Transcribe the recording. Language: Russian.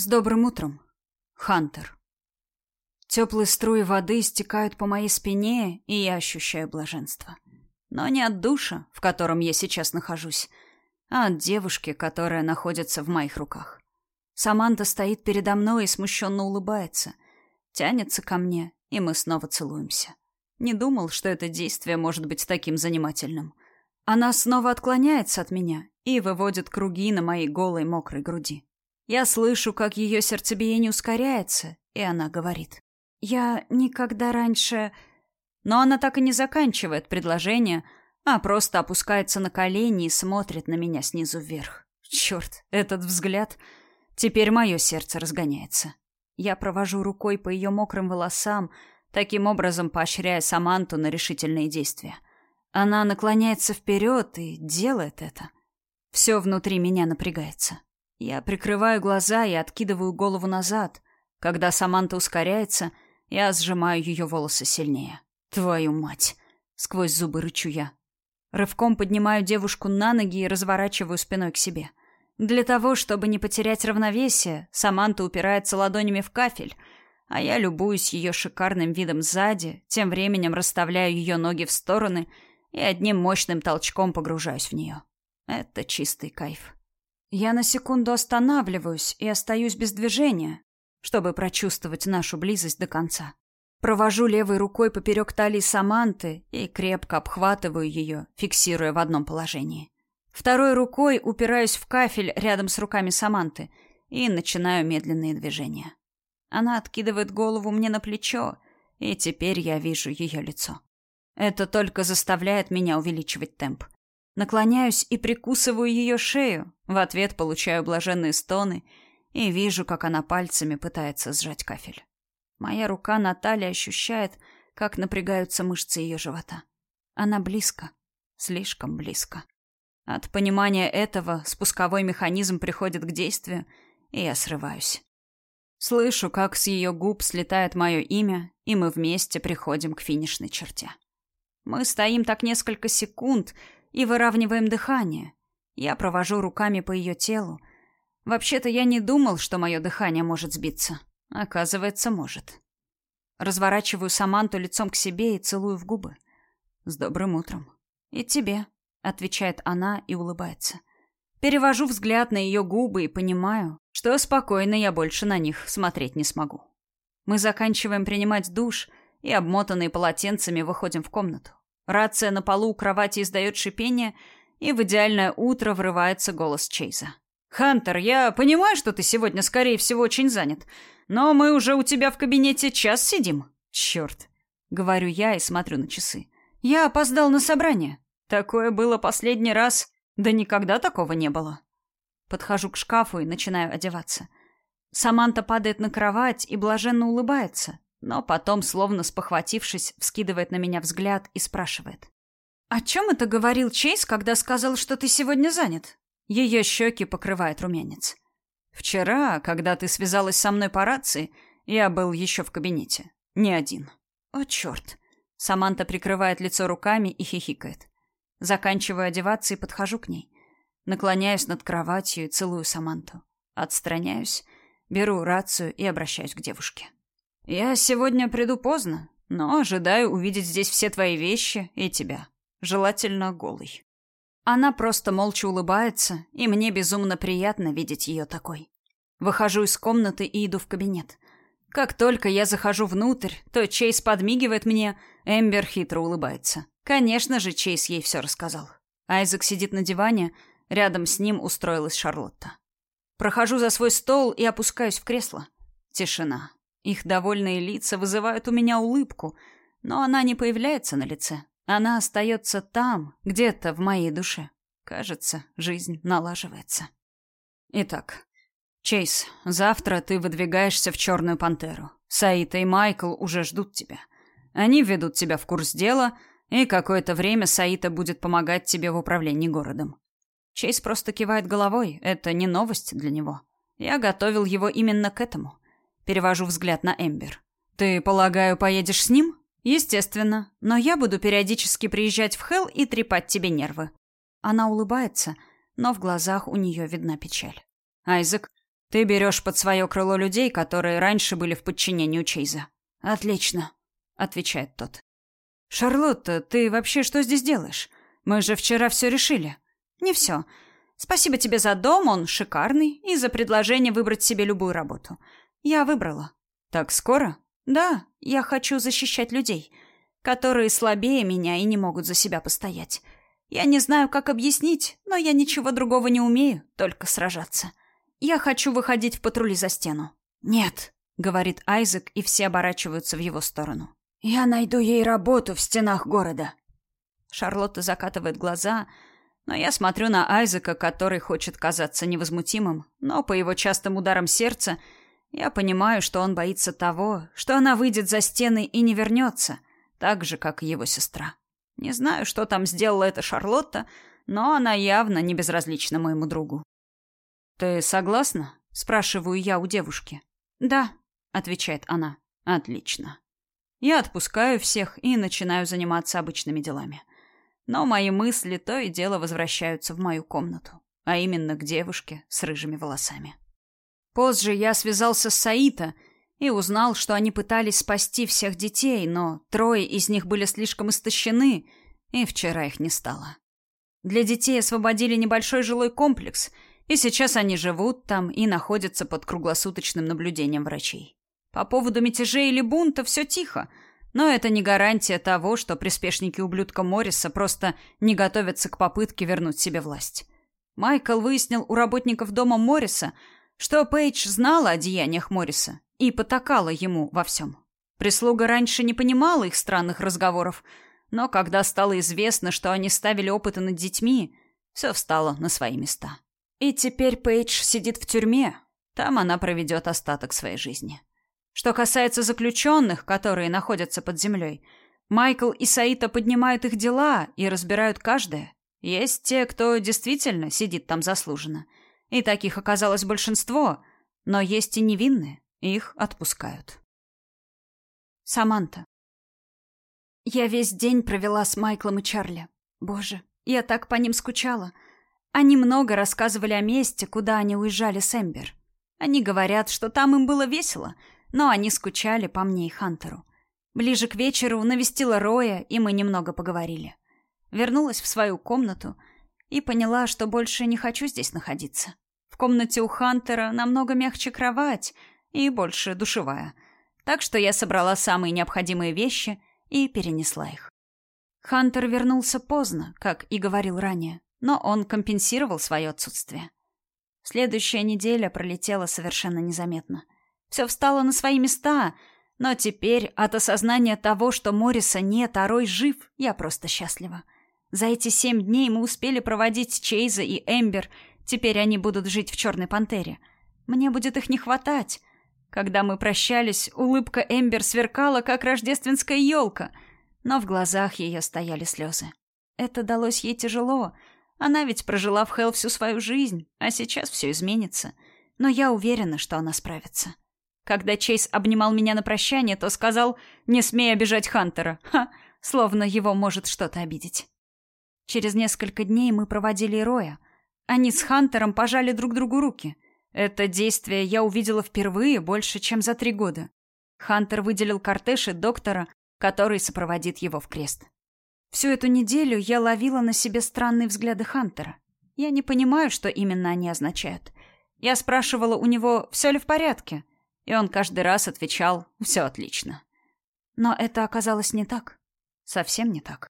С добрым утром, Хантер. Теплые струи воды стекают по моей спине, и я ощущаю блаженство. Но не от душа, в котором я сейчас нахожусь, а от девушки, которая находится в моих руках. Саманта стоит передо мной и смущенно улыбается, тянется ко мне, и мы снова целуемся. Не думал, что это действие может быть таким занимательным. Она снова отклоняется от меня и выводит круги на моей голой мокрой груди. Я слышу, как ее сердцебиение ускоряется, и она говорит. «Я никогда раньше...» Но она так и не заканчивает предложение, а просто опускается на колени и смотрит на меня снизу вверх. Черт, этот взгляд... Теперь мое сердце разгоняется. Я провожу рукой по ее мокрым волосам, таким образом поощряя Саманту на решительные действия. Она наклоняется вперед и делает это. Все внутри меня напрягается. Я прикрываю глаза и откидываю голову назад. Когда Саманта ускоряется, я сжимаю ее волосы сильнее. Твою мать! Сквозь зубы рычу я. Рывком поднимаю девушку на ноги и разворачиваю спиной к себе. Для того, чтобы не потерять равновесие, Саманта упирается ладонями в кафель, а я любуюсь ее шикарным видом сзади, тем временем расставляю ее ноги в стороны и одним мощным толчком погружаюсь в нее. Это чистый кайф. Я на секунду останавливаюсь и остаюсь без движения, чтобы прочувствовать нашу близость до конца. Провожу левой рукой поперек талии Саманты и крепко обхватываю ее, фиксируя в одном положении. Второй рукой упираюсь в кафель рядом с руками Саманты и начинаю медленные движения. Она откидывает голову мне на плечо, и теперь я вижу ее лицо. Это только заставляет меня увеличивать темп. Наклоняюсь и прикусываю ее шею. В ответ получаю блаженные стоны и вижу, как она пальцами пытается сжать кафель. Моя рука Наталья ощущает, как напрягаются мышцы ее живота. Она близко, слишком близко. От понимания этого спусковой механизм приходит к действию, и я срываюсь. Слышу, как с ее губ слетает мое имя, и мы вместе приходим к финишной черте. Мы стоим так несколько секунд, и выравниваем дыхание. Я провожу руками по ее телу. Вообще-то я не думал, что мое дыхание может сбиться. Оказывается, может. Разворачиваю Саманту лицом к себе и целую в губы. «С добрым утром». «И тебе», — отвечает она и улыбается. Перевожу взгляд на ее губы и понимаю, что спокойно я больше на них смотреть не смогу. Мы заканчиваем принимать душ и, обмотанные полотенцами, выходим в комнату. Рация на полу у кровати издает шипение, и в идеальное утро врывается голос Чейза. «Хантер, я понимаю, что ты сегодня, скорее всего, очень занят, но мы уже у тебя в кабинете час сидим». «Черт», — говорю я и смотрю на часы. «Я опоздал на собрание. Такое было последний раз, да никогда такого не было». Подхожу к шкафу и начинаю одеваться. Саманта падает на кровать и блаженно улыбается, но потом, словно спохватившись, вскидывает на меня взгляд и спрашивает. «О чем это говорил Чейз, когда сказал, что ты сегодня занят?» Ее щеки покрывает румянец. «Вчера, когда ты связалась со мной по рации, я был еще в кабинете. Не один». «О, черт!» Саманта прикрывает лицо руками и хихикает. Заканчиваю одеваться и подхожу к ней. Наклоняюсь над кроватью и целую Саманту. Отстраняюсь, беру рацию и обращаюсь к девушке. Я сегодня приду поздно, но ожидаю увидеть здесь все твои вещи и тебя. Желательно голый. Она просто молча улыбается, и мне безумно приятно видеть ее такой. Выхожу из комнаты и иду в кабинет. Как только я захожу внутрь, то Чейз подмигивает мне, Эмбер хитро улыбается. Конечно же, Чейз ей все рассказал. Айзек сидит на диване, рядом с ним устроилась Шарлотта. Прохожу за свой стол и опускаюсь в кресло. Тишина. Их довольные лица вызывают у меня улыбку, но она не появляется на лице. Она остается там, где-то в моей душе. Кажется, жизнь налаживается. Итак, Чейз, завтра ты выдвигаешься в Черную Пантеру. Саита и Майкл уже ждут тебя. Они введут тебя в курс дела, и какое-то время Саита будет помогать тебе в управлении городом. Чейз просто кивает головой, это не новость для него. Я готовил его именно к этому. Перевожу взгляд на Эмбер. Ты, полагаю, поедешь с ним? Естественно, но я буду периодически приезжать в Хелл и трепать тебе нервы. Она улыбается, но в глазах у нее видна печаль. Айзек, Ты берешь под свое крыло людей, которые раньше были в подчинении у Чейза. Отлично, отвечает тот. Шарлотта, ты вообще что здесь делаешь? Мы же вчера все решили. Не все. Спасибо тебе за дом, он шикарный, и за предложение выбрать себе любую работу. Я выбрала. Так скоро? Да, я хочу защищать людей, которые слабее меня и не могут за себя постоять. Я не знаю, как объяснить, но я ничего другого не умею, только сражаться. Я хочу выходить в патрули за стену. Нет, говорит Айзек, и все оборачиваются в его сторону. Я найду ей работу в стенах города. Шарлотта закатывает глаза, но я смотрю на Айзека, который хочет казаться невозмутимым, но по его частым ударам сердца я понимаю, что он боится того, что она выйдет за стены и не вернется, так же, как его сестра. Не знаю, что там сделала эта Шарлотта, но она явно не безразлична моему другу. «Ты согласна?» — спрашиваю я у девушки. «Да», — отвечает она. «Отлично». Я отпускаю всех и начинаю заниматься обычными делами. Но мои мысли то и дело возвращаются в мою комнату, а именно к девушке с рыжими волосами. Позже я связался с Саита и узнал, что они пытались спасти всех детей, но трое из них были слишком истощены, и вчера их не стало. Для детей освободили небольшой жилой комплекс — и сейчас они живут там и находятся под круглосуточным наблюдением врачей. По поводу мятежей или бунта все тихо, но это не гарантия того, что приспешники ублюдка Морриса просто не готовятся к попытке вернуть себе власть. Майкл выяснил у работников дома Морриса, что Пейдж знала о деяниях Морриса и потакала ему во всем. Прислуга раньше не понимала их странных разговоров, но когда стало известно, что они ставили опыты над детьми, все встало на свои места. И теперь Пейдж сидит в тюрьме. Там она проведет остаток своей жизни. Что касается заключенных, которые находятся под землей, Майкл и Саита поднимают их дела и разбирают каждое. Есть те, кто действительно сидит там заслуженно. И таких оказалось большинство, но есть и невинные, их отпускают. Саманта. Я весь день провела с Майклом и Чарли. Боже, я так по ним скучала — они много рассказывали о месте, куда они уезжали с Эмбер. Они говорят, что там им было весело, но они скучали по мне и Хантеру. Ближе к вечеру навестила Роя, и мы немного поговорили. Вернулась в свою комнату и поняла, что больше не хочу здесь находиться. В комнате у Хантера намного мягче кровать и больше душевая. Так что я собрала самые необходимые вещи и перенесла их. Хантер вернулся поздно, как и говорил ранее но он компенсировал свое отсутствие. Следующая неделя пролетела совершенно незаметно. Все встало на свои места, но теперь от осознания того, что Морриса нет, а Рой жив, я просто счастлива. За эти семь дней мы успели проводить Чейза и Эмбер, теперь они будут жить в Черной Пантере. Мне будет их не хватать. Когда мы прощались, улыбка Эмбер сверкала, как рождественская елка, но в глазах ее стояли слезы. Это далось ей тяжело — она ведь прожила в Хелл всю свою жизнь, а сейчас все изменится. Но я уверена, что она справится. Когда Чейз обнимал меня на прощание, то сказал «Не смей обижать Хантера». Ха, словно его может что-то обидеть. Через несколько дней мы проводили Роя. Они с Хантером пожали друг другу руки. Это действие я увидела впервые больше, чем за три года. Хантер выделил кортеж и доктора, который сопроводит его в крест. Всю эту неделю я ловила на себе странные взгляды Хантера. Я не понимаю, что именно они означают. Я спрашивала у него, все ли в порядке, и он каждый раз отвечал «все отлично». Но это оказалось не так. Совсем не так.